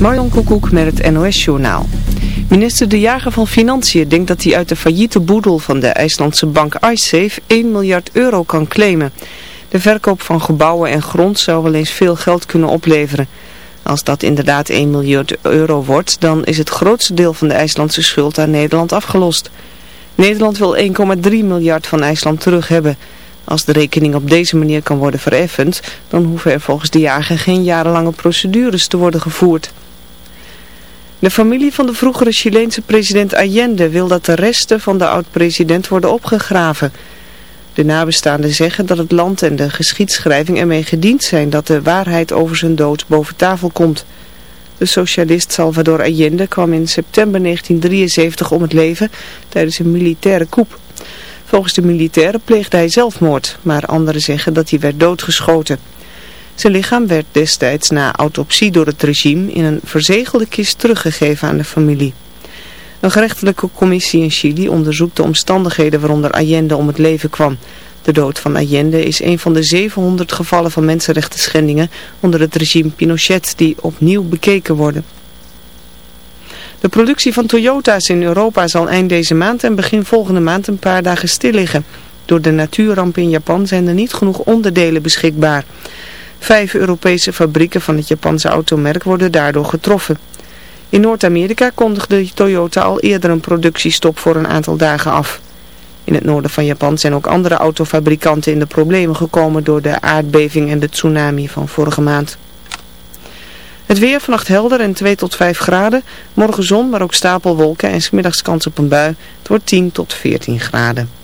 Marjan Koekoek met het NOS-journaal. Minister De Jager van Financiën denkt dat hij uit de failliete boedel van de IJslandse bank iSafe 1 miljard euro kan claimen. De verkoop van gebouwen en grond zou wel eens veel geld kunnen opleveren. Als dat inderdaad 1 miljard euro wordt, dan is het grootste deel van de IJslandse schuld aan Nederland afgelost. Nederland wil 1,3 miljard van IJsland terug hebben. Als de rekening op deze manier kan worden vereffend, dan hoeven er volgens de jager geen jarenlange procedures te worden gevoerd. De familie van de vroegere Chileense president Allende wil dat de resten van de oud-president worden opgegraven. De nabestaanden zeggen dat het land en de geschiedschrijving ermee gediend zijn dat de waarheid over zijn dood boven tafel komt. De socialist Salvador Allende kwam in september 1973 om het leven tijdens een militaire coup. Volgens de militairen pleegde hij zelfmoord, maar anderen zeggen dat hij werd doodgeschoten. Zijn lichaam werd destijds na autopsie door het regime in een verzegelde kist teruggegeven aan de familie. Een gerechtelijke commissie in Chili onderzoekt de omstandigheden waaronder Allende om het leven kwam. De dood van Allende is een van de 700 gevallen van mensenrechten schendingen onder het regime Pinochet die opnieuw bekeken worden. De productie van Toyota's in Europa zal eind deze maand en begin volgende maand een paar dagen stil liggen. Door de natuurramp in Japan zijn er niet genoeg onderdelen beschikbaar. Vijf Europese fabrieken van het Japanse automerk worden daardoor getroffen. In Noord-Amerika kondigde Toyota al eerder een productiestop voor een aantal dagen af. In het noorden van Japan zijn ook andere autofabrikanten in de problemen gekomen door de aardbeving en de tsunami van vorige maand. Het weer vannacht helder en 2 tot 5 graden. Morgen zon, maar ook stapelwolken en smiddags kans op een bui. Het wordt 10 tot 14 graden.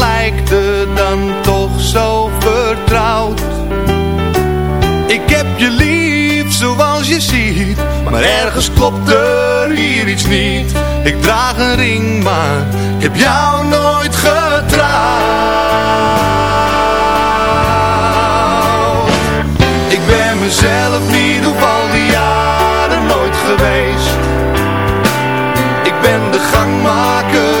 Maar ergens klopt er hier iets niet. Ik draag een ring maar ik heb jou nooit getrouwd. Ik ben mezelf niet op al die jaren nooit geweest. Ik ben de gangmaker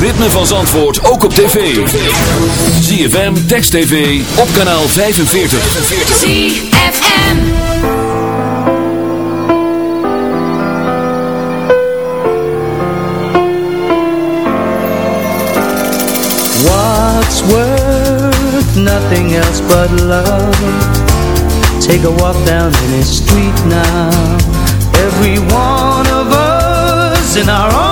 ritme van Zandvoort ook op tv. ZFM, Text TV, op kanaal 45. ZFM What's worth nothing else but love Take a walk down any street now Every one of us in our own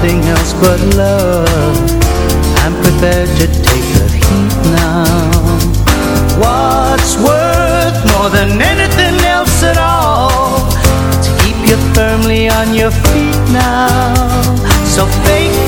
nothing else but love. I'm prepared to take the heat now. What's worth more than anything else at all? To keep you firmly on your feet now. So fake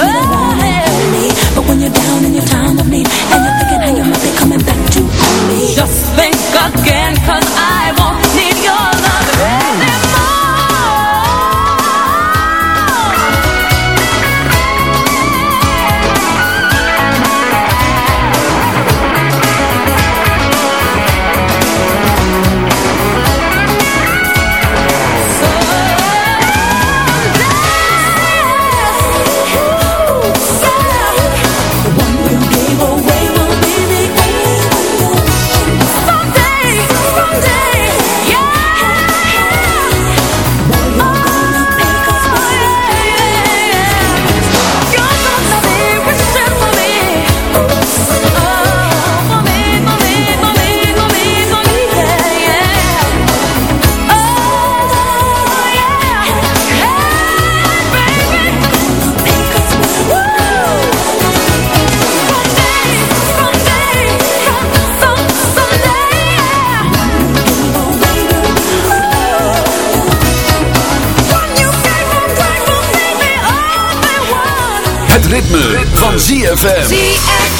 oh, hey. But when you're down and you're tired ZFM. ZFM.